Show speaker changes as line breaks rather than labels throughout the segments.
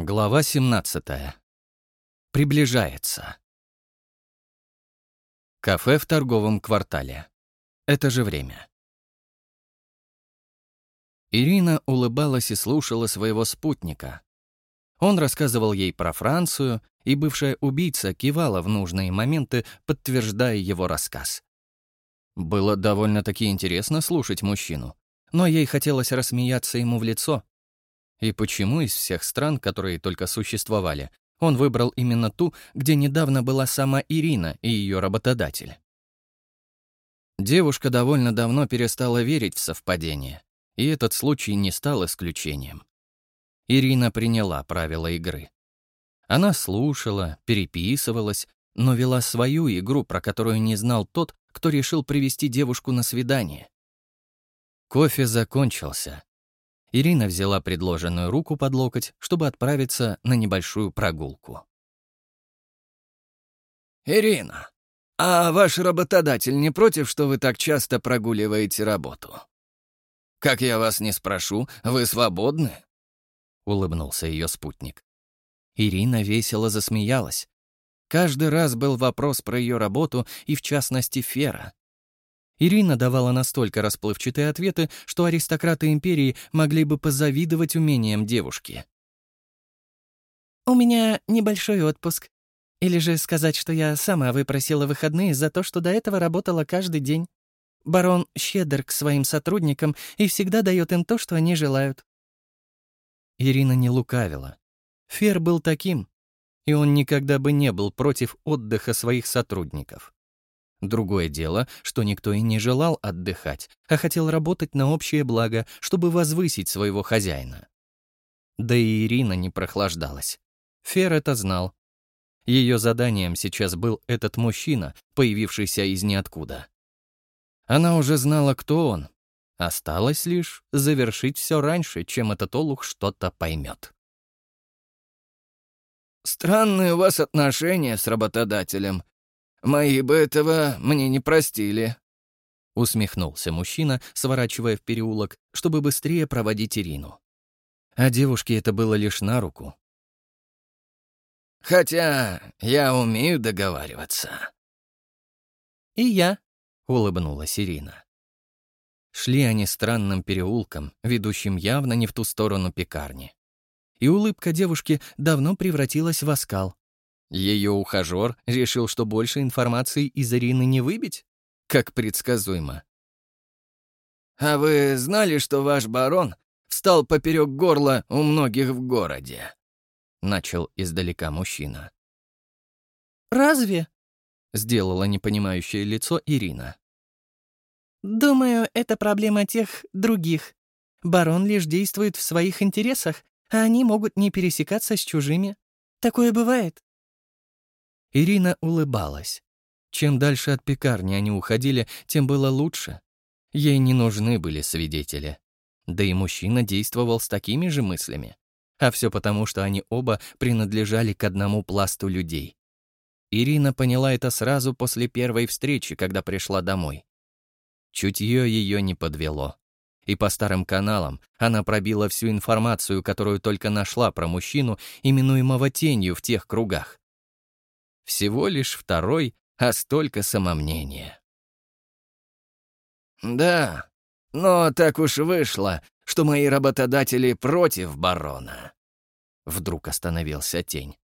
Глава 17. Приближается. Кафе в торговом квартале. Это же время. Ирина улыбалась и слушала своего спутника. Он рассказывал ей про Францию, и бывшая убийца кивала в нужные моменты, подтверждая его рассказ. Было довольно-таки интересно слушать мужчину, но ей хотелось рассмеяться ему в лицо, и почему из всех стран, которые только существовали, он выбрал именно ту, где недавно была сама Ирина и ее работодатель? Девушка довольно давно перестала верить в совпадение, и этот случай не стал исключением. Ирина приняла правила игры. Она слушала, переписывалась, но вела свою игру, про которую не знал тот, кто решил привести девушку на свидание. Кофе закончился, Ирина взяла предложенную руку под локоть, чтобы отправиться на небольшую прогулку.
«Ирина, а ваш работодатель не против, что вы так часто прогуливаете работу? Как я вас не спрошу, вы свободны?» — улыбнулся ее спутник.
Ирина весело засмеялась. Каждый раз был вопрос про ее работу и, в частности, Фера. Ирина давала настолько расплывчатые ответы, что аристократы империи могли бы позавидовать умениям девушки.
«У меня небольшой отпуск. Или же сказать, что я сама выпросила выходные за то, что до этого работала каждый день. Барон щедр к своим сотрудникам и всегда дает им то, что они желают».
Ирина не лукавила. Фер был таким, и он никогда бы не был против отдыха своих сотрудников. Другое дело, что никто и не желал отдыхать, а хотел работать на общее благо, чтобы возвысить своего хозяина. Да и Ирина не прохлаждалась. Фер это знал. Ее заданием сейчас был этот мужчина, появившийся из ниоткуда. Она уже знала, кто он. Осталось лишь завершить все раньше, чем этот олух что-то поймет.
«Странные у вас отношения с работодателем», Мои бы этого мне не простили».
Усмехнулся мужчина, сворачивая в переулок, чтобы быстрее проводить Ирину. А девушке это было лишь на руку.
«Хотя я умею договариваться».
«И я», —
улыбнулась Ирина. Шли они странным переулком, ведущим явно не в ту сторону пекарни. И улыбка девушки давно превратилась в оскал. Ее ухажер решил, что больше информации из Ирины не выбить? Как предсказуемо.
«А вы знали, что ваш барон встал поперек горла у многих в городе?» Начал издалека мужчина.
«Разве?»
— сделала непонимающее лицо Ирина.
«Думаю, это проблема тех других. Барон лишь действует в своих интересах, а они могут не пересекаться с чужими. Такое бывает».
Ирина улыбалась. Чем дальше от пекарни они уходили, тем было лучше. Ей не нужны были свидетели. Да и мужчина действовал с такими же мыслями. А все потому, что они оба принадлежали к одному пласту людей. Ирина поняла это сразу после первой встречи, когда пришла домой. Чутье ее не подвело. И по старым каналам она пробила всю информацию, которую только нашла про мужчину, именуемого тенью в тех кругах. Всего лишь второй, а столько самомнения.
«Да, но так уж вышло, что мои работодатели против барона». Вдруг остановился тень.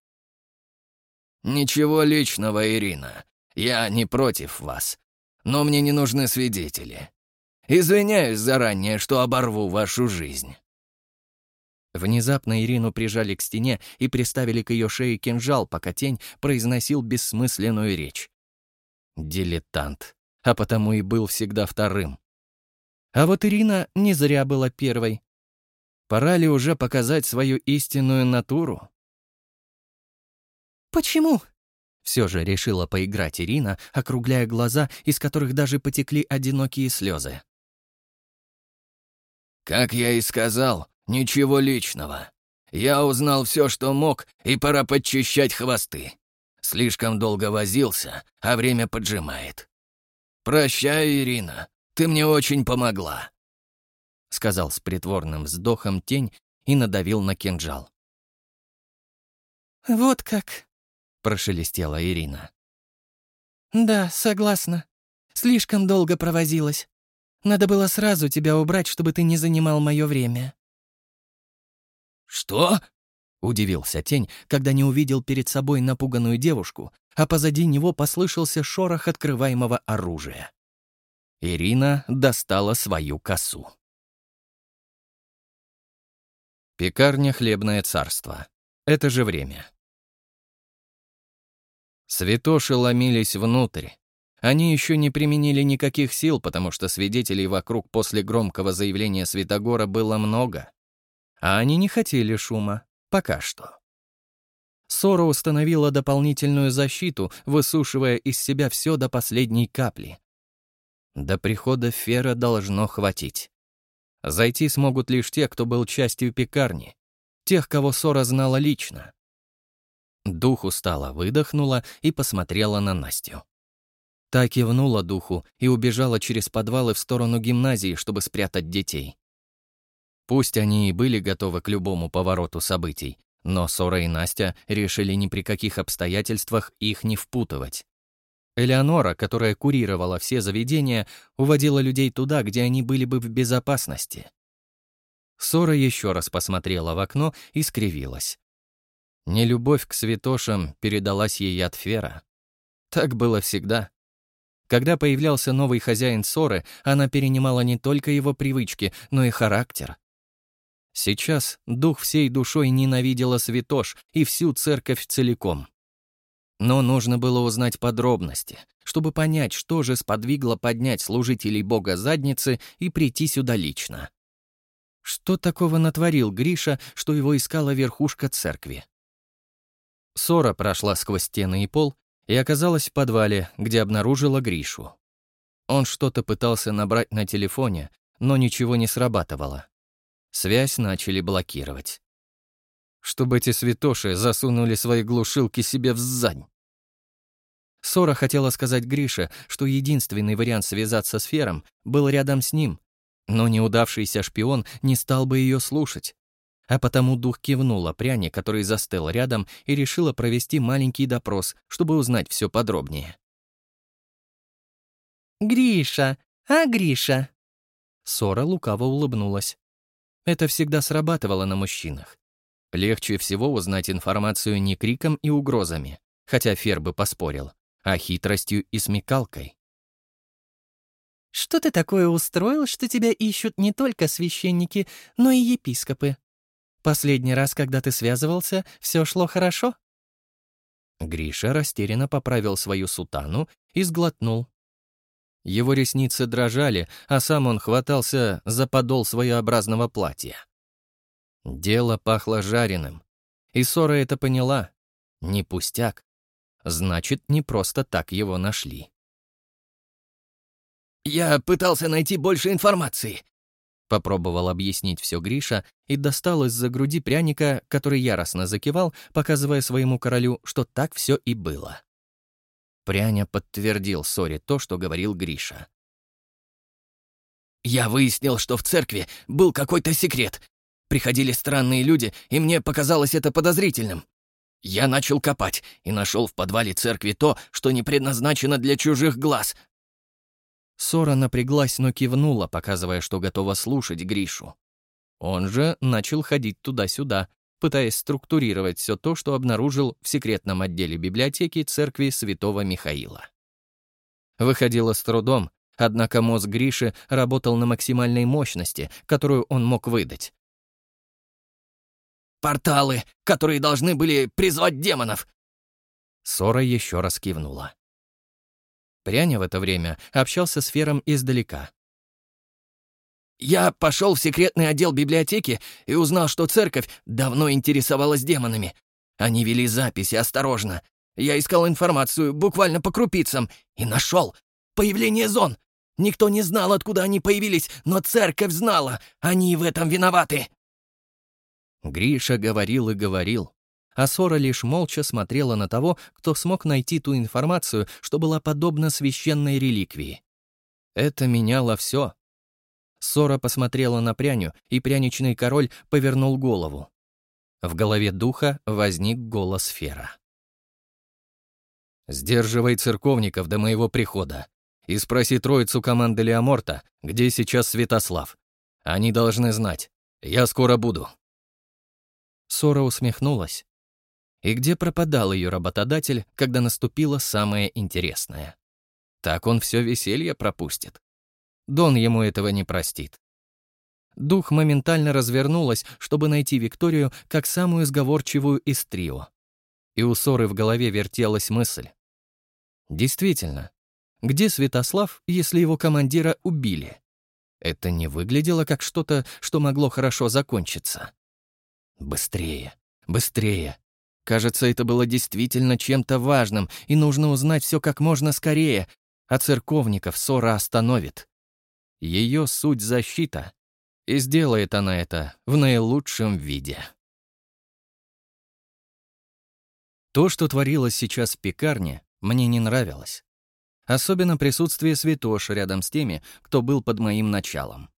«Ничего личного, Ирина. Я не против вас. Но мне не нужны свидетели. Извиняюсь заранее, что оборву вашу жизнь».
Внезапно Ирину прижали к стене и приставили к ее шее кинжал, пока тень произносил бессмысленную речь. Дилетант, а потому и был всегда вторым. А вот Ирина не зря была первой. Пора ли уже показать свою истинную натуру?
«Почему?»
Все же решила поиграть Ирина, округляя глаза, из которых даже потекли одинокие слезы.
«Как я и сказал, «Ничего личного. Я узнал все, что мог, и пора подчищать хвосты. Слишком долго возился, а время поджимает. Прощай, Ирина, ты мне очень помогла», — сказал с притворным вздохом тень и надавил на кинжал.
«Вот как», —
прошелестела Ирина.
«Да, согласна. Слишком долго провозилась. Надо было сразу тебя убрать, чтобы ты не занимал мое время».
«Что?»
— удивился тень, когда не увидел перед собой напуганную девушку, а позади него послышался шорох открываемого оружия. Ирина достала свою косу. Пекарня «Хлебное царство». Это же время. Святоши ломились внутрь. Они еще не применили никаких сил, потому что свидетелей вокруг после громкого заявления Святогора было много. А они не хотели шума. Пока что. Сора установила дополнительную защиту, высушивая из себя все до последней капли. До прихода Фера должно хватить. Зайти смогут лишь те, кто был частью пекарни, тех, кого Сора знала лично. Дух устала, выдохнула и посмотрела на Настю. Та кивнула духу и убежала через подвалы в сторону гимназии, чтобы спрятать детей. Пусть они и были готовы к любому повороту событий, но Сора и Настя решили ни при каких обстоятельствах их не впутывать. Элеонора, которая курировала все заведения, уводила людей туда, где они были бы в безопасности. Сора еще раз посмотрела в окно и скривилась. Нелюбовь к святошам передалась ей от Фера. Так было всегда. Когда появлялся новый хозяин Соры, она перенимала не только его привычки, но и характер. Сейчас дух всей душой ненавидела святош и всю церковь целиком. Но нужно было узнать подробности, чтобы понять, что же сподвигло поднять служителей бога задницы и прийти сюда лично. Что такого натворил Гриша, что его искала верхушка церкви? Сора прошла сквозь стены и пол и оказалась в подвале, где обнаружила Гришу. Он что-то пытался набрать на телефоне, но ничего не срабатывало. Связь начали блокировать. Чтобы эти святоши засунули свои глушилки себе в зань. Сора хотела сказать Грише, что единственный вариант связаться с Фером был рядом с ним, но неудавшийся шпион не стал бы ее слушать. А потому дух кивнула пряне, который застыл рядом, и решила провести маленький допрос, чтобы узнать все подробнее.
«Гриша! А, Гриша?»
Сора лукаво улыбнулась. Это всегда срабатывало на мужчинах. Легче всего узнать информацию не криком и угрозами, хотя Фер бы поспорил, а хитростью и смекалкой.
«Что ты такое устроил, что тебя ищут не только священники, но и епископы? Последний раз, когда ты связывался, все шло хорошо?»
Гриша растерянно поправил свою сутану и сглотнул. Его ресницы дрожали, а сам он хватался за подол своеобразного платья. Дело пахло жареным. И Сора это поняла. Не пустяк. Значит, не просто так его нашли.
«Я пытался найти больше информации», — попробовал объяснить все Гриша и достал из-за груди пряника, который яростно закивал, показывая своему королю, что так все и было.
Пряня подтвердил Соре то, что говорил Гриша.
«Я выяснил, что в церкви был какой-то секрет. Приходили странные люди, и мне показалось это подозрительным. Я начал копать и нашел в подвале церкви то, что не предназначено для чужих глаз».
Сора напряглась, но кивнула, показывая, что готова слушать Гришу. Он же начал ходить туда-сюда, пытаясь структурировать все то, что обнаружил в секретном отделе библиотеки церкви святого Михаила. Выходило с трудом, однако мозг Гриши работал на максимальной мощности, которую он мог выдать.
«Порталы, которые должны были призвать демонов!»
Сора еще раз кивнула. Пряня в это время общался с Фером издалека,
я пошел в секретный отдел библиотеки и узнал, что церковь давно интересовалась демонами. Они вели записи осторожно. Я искал информацию буквально по крупицам и нашел. Появление зон. Никто не знал, откуда они появились, но церковь знала. Они в этом виноваты.
Гриша говорил и говорил. А Сора лишь молча смотрела на того, кто смог найти ту информацию, что была подобна священной реликвии. Это меняло все. Сора посмотрела на пряню, и пряничный король повернул голову. В голове духа возник голос Фера. «Сдерживай церковников до моего прихода и спроси троицу команды Леоморта, где сейчас Святослав. Они должны знать. Я скоро буду». Сора усмехнулась. И где пропадал ее работодатель, когда наступило самое интересное? Так он все веселье пропустит. Дон ему этого не простит. Дух моментально развернулась, чтобы найти Викторию как самую сговорчивую из трио. И у Соры в голове вертелась мысль. Действительно, где Святослав, если его командира убили? Это не выглядело как что-то, что могло хорошо закончиться. Быстрее, быстрее. Кажется, это было действительно чем-то важным, и нужно узнать все как можно скорее, а церковников Сора остановит. Ее суть — защита, и сделает она это в наилучшем виде. То, что творилось сейчас в пекарне, мне не нравилось. Особенно присутствие Святош рядом с теми, кто был под моим началом.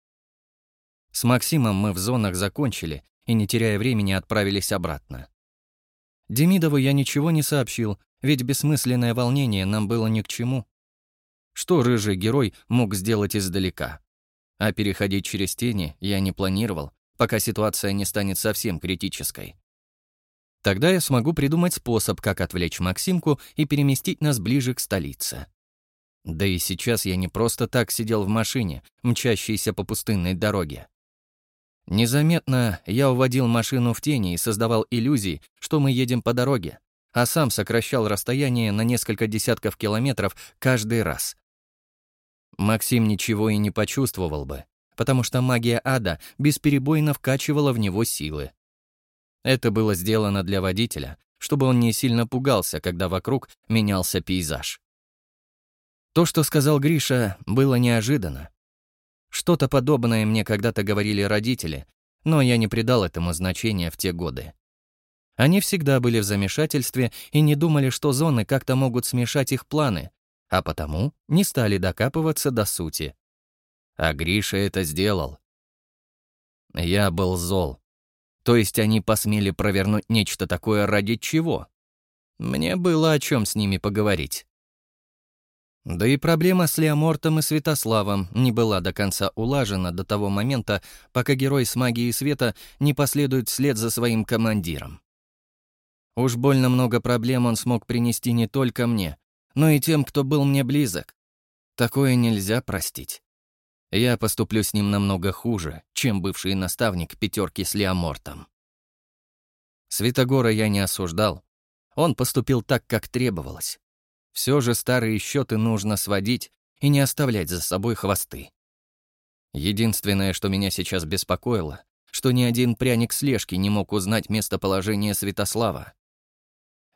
С Максимом мы в зонах закончили и, не теряя времени, отправились обратно. Демидову я ничего не сообщил, ведь бессмысленное волнение нам было ни к чему. Что рыжий герой мог сделать издалека? А переходить через тени я не планировал, пока ситуация не станет совсем критической. Тогда я смогу придумать способ, как отвлечь Максимку и переместить нас ближе к столице. Да и сейчас я не просто так сидел в машине, мчащейся по пустынной дороге. Незаметно я уводил машину в тени и создавал иллюзии, что мы едем по дороге, а сам сокращал расстояние на несколько десятков километров каждый раз. Максим ничего и не почувствовал бы, потому что магия ада бесперебойно вкачивала в него силы. Это было сделано для водителя, чтобы он не сильно пугался, когда вокруг менялся пейзаж. То, что сказал Гриша, было неожиданно. Что-то подобное мне когда-то говорили родители, но я не придал этому значения в те годы. Они всегда были в замешательстве и не думали, что зоны как-то могут смешать их планы, а потому не стали докапываться до сути. А Гриша это сделал. Я был зол. То есть они посмели провернуть нечто такое ради чего? Мне было о чем с ними поговорить. Да и проблема с Леомортом и Святославом не была до конца улажена до того момента, пока герой с магией света не последует вслед за своим командиром. Уж больно много проблем он смог принести не только мне, но и тем, кто был мне близок. Такое нельзя простить. Я поступлю с ним намного хуже, чем бывший наставник пятерки с Леомортом. Святогора я не осуждал. Он поступил так, как требовалось. Все же старые счеты нужно сводить и не оставлять за собой хвосты. Единственное, что меня сейчас беспокоило, что ни один пряник слежки не мог узнать местоположение Святослава.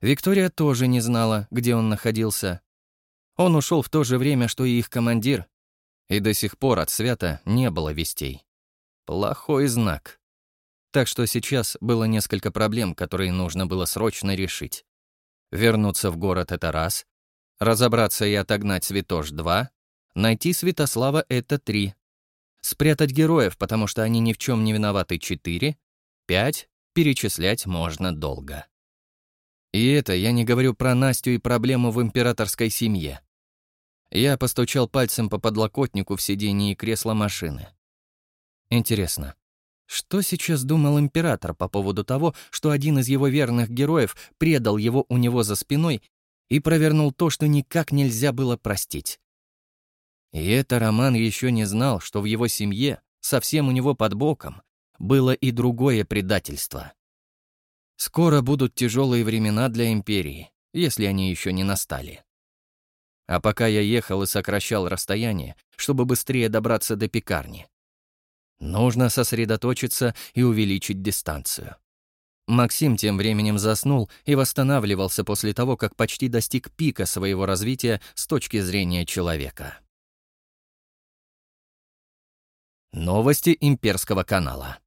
Виктория тоже не знала, где он находился. Он ушел в то же время, что и их командир, и до сих пор от Свята не было вестей. Плохой знак. Так что сейчас было несколько проблем, которые нужно было срочно решить. Вернуться в город — это раз, разобраться и отогнать Святош — два, найти Святослава — это три, спрятать героев, потому что они ни в чем не виноваты — четыре, пять, перечислять можно долго. И это я не говорю про Настю и проблему в императорской семье. Я постучал пальцем по подлокотнику в сидении кресла машины. Интересно, что сейчас думал император по поводу того, что один из его верных героев предал его у него за спиной и провернул то, что никак нельзя было простить? И это Роман еще не знал, что в его семье, совсем у него под боком, было и другое предательство. Скоро будут тяжелые времена для империи, если они еще не настали. А пока я ехал и сокращал расстояние, чтобы быстрее добраться до пекарни. Нужно сосредоточиться и увеличить дистанцию. Максим тем временем заснул и восстанавливался после того, как почти достиг пика своего развития с точки зрения человека. Новости имперского канала.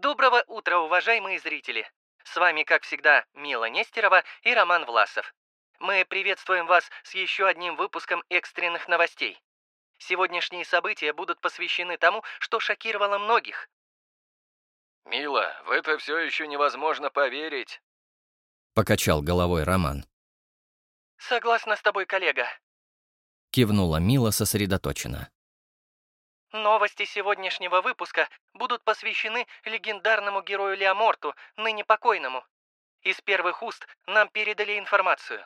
Доброго утра, уважаемые зрители! С вами, как всегда, Мила Нестерова и Роман Власов. Мы приветствуем вас с еще одним выпуском экстренных новостей. Сегодняшние события будут посвящены тому, что шокировало многих.
«Мила, в это все еще невозможно поверить», —
покачал головой Роман.
«Согласна с тобой, коллега», —
кивнула Мила сосредоточенно.
«Новости сегодняшнего выпуска будут посвящены легендарному герою Леоморту, ныне покойному. Из первых уст нам передали информацию.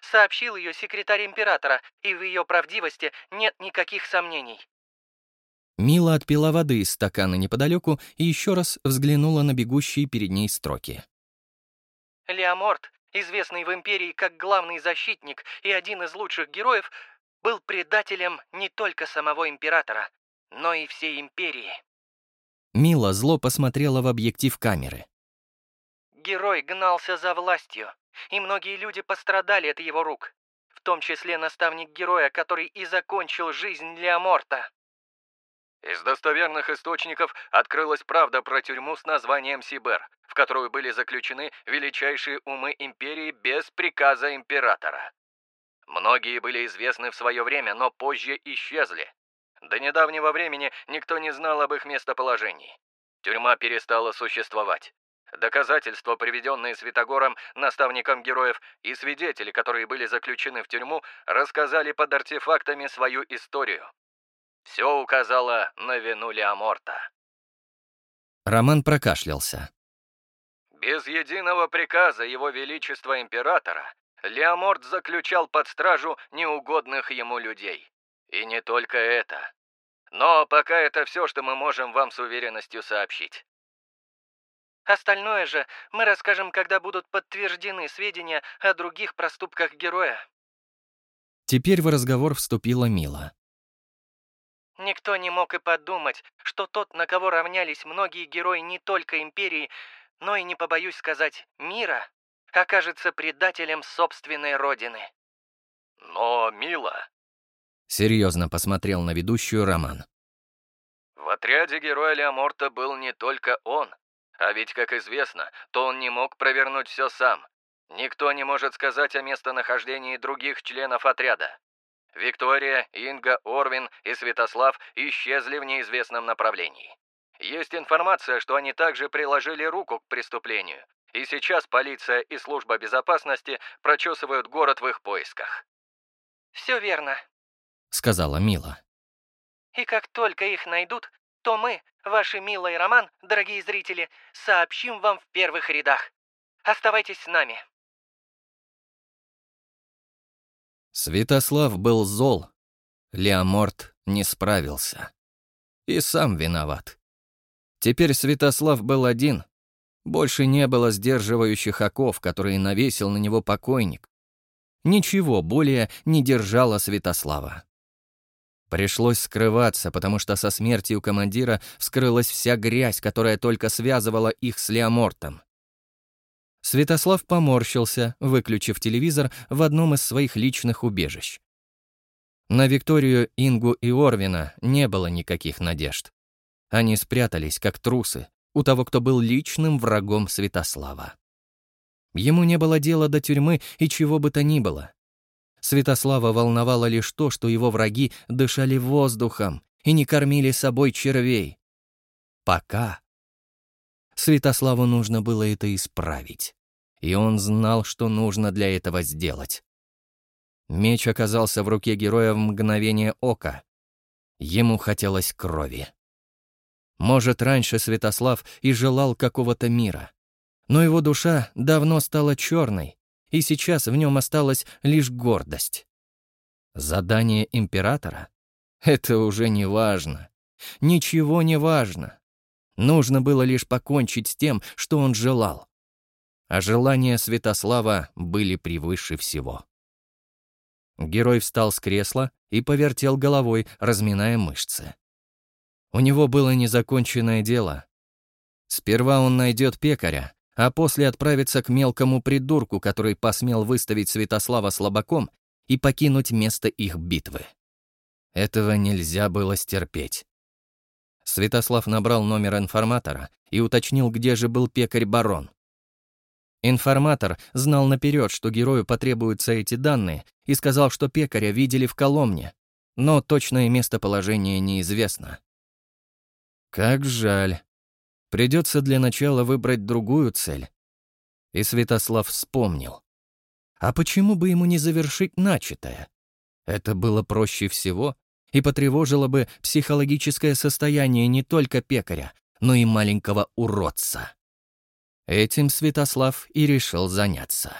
Сообщил ее секретарь императора, и в ее правдивости нет никаких сомнений.
Мила отпила воды из стакана неподалеку и еще раз взглянула на бегущие перед ней строки.
Леоморт, известный в Империи как главный защитник и один из лучших героев, был предателем не только самого Императора, но и всей Империи.
Мила зло посмотрела в объектив камеры.
Герой гнался за властью, и многие люди пострадали от его рук, в том числе наставник героя, который и закончил жизнь Леоморта.
Из достоверных источников открылась правда про тюрьму с названием Сибер, в которую были заключены величайшие умы империи без приказа императора. Многие были известны в свое время, но позже исчезли. До недавнего времени никто не знал об их местоположении. Тюрьма перестала существовать. Доказательства, приведенные Святогором, наставником героев, и свидетели, которые были заключены в тюрьму, рассказали под артефактами свою историю. Все указало на вину Леоморта.
Роман прокашлялся.
Без единого приказа Его Величества Императора Леоморт заключал под стражу неугодных ему людей. И не только это. Но пока это все, что мы можем вам с уверенностью сообщить.
Остальное же мы расскажем, когда будут подтверждены сведения о других проступках героя.
Теперь в разговор вступила Мила.
Никто не мог и подумать, что тот, на кого равнялись многие герои не только Империи, но и, не побоюсь сказать, мира, окажется предателем собственной родины.
Но, Мила...
Серьезно посмотрел на ведущую Роман.
В отряде героя Леоморта был не только он, а ведь, как известно, то он не мог провернуть все сам. Никто не может сказать о местонахождении других членов отряда. Виктория, Инга, Орвин и Святослав исчезли в неизвестном направлении. Есть информация, что они также приложили руку к преступлению, и сейчас полиция и служба безопасности прочесывают город в их поисках.
«Все верно», —
сказала Мила.
«И как только их найдут, то мы, ваши Мила и Роман, дорогие зрители, сообщим вам в первых рядах. Оставайтесь с нами».
Святослав был зол. Леоморт не справился. И сам виноват. Теперь Святослав был один. Больше не было сдерживающих оков, которые навесил на него покойник. Ничего более не держало Святослава. Пришлось скрываться, потому что со смертью командира вскрылась вся грязь, которая только связывала их с Леомортом. Святослав поморщился, выключив телевизор в одном из своих личных убежищ. На Викторию, Ингу и Орвина не было никаких надежд. Они спрятались, как трусы, у того, кто был личным врагом Святослава. Ему не было дела до тюрьмы и чего бы то ни было. Святослава волновало лишь то, что его враги дышали воздухом и не кормили собой червей. Пока Святославу нужно было это исправить. И он знал, что нужно для этого сделать. Меч оказался в руке героя в мгновение ока. Ему хотелось крови. Может, раньше Святослав и желал какого-то мира. Но его душа давно стала черной, и сейчас в нем осталась лишь гордость. Задание императора? Это уже не важно. Ничего не важно. Нужно было лишь покончить с тем, что он желал. А желания Святослава были превыше всего. Герой встал с кресла и повертел головой, разминая мышцы. У него было незаконченное дело. Сперва он найдет пекаря, а после отправится к мелкому придурку, который посмел выставить Святослава слабаком и покинуть место их битвы. Этого нельзя было стерпеть. Святослав набрал номер информатора и уточнил, где же был пекарь-барон. Информатор знал наперед, что герою потребуются эти данные, и сказал, что пекаря видели в Коломне, но точное местоположение неизвестно. Как жаль. Придется для начала выбрать другую цель. И Святослав вспомнил. А почему бы ему не завершить начатое? Это было проще всего и потревожило бы психологическое состояние не только пекаря, но и маленького уродца. Этим Святослав и решил заняться.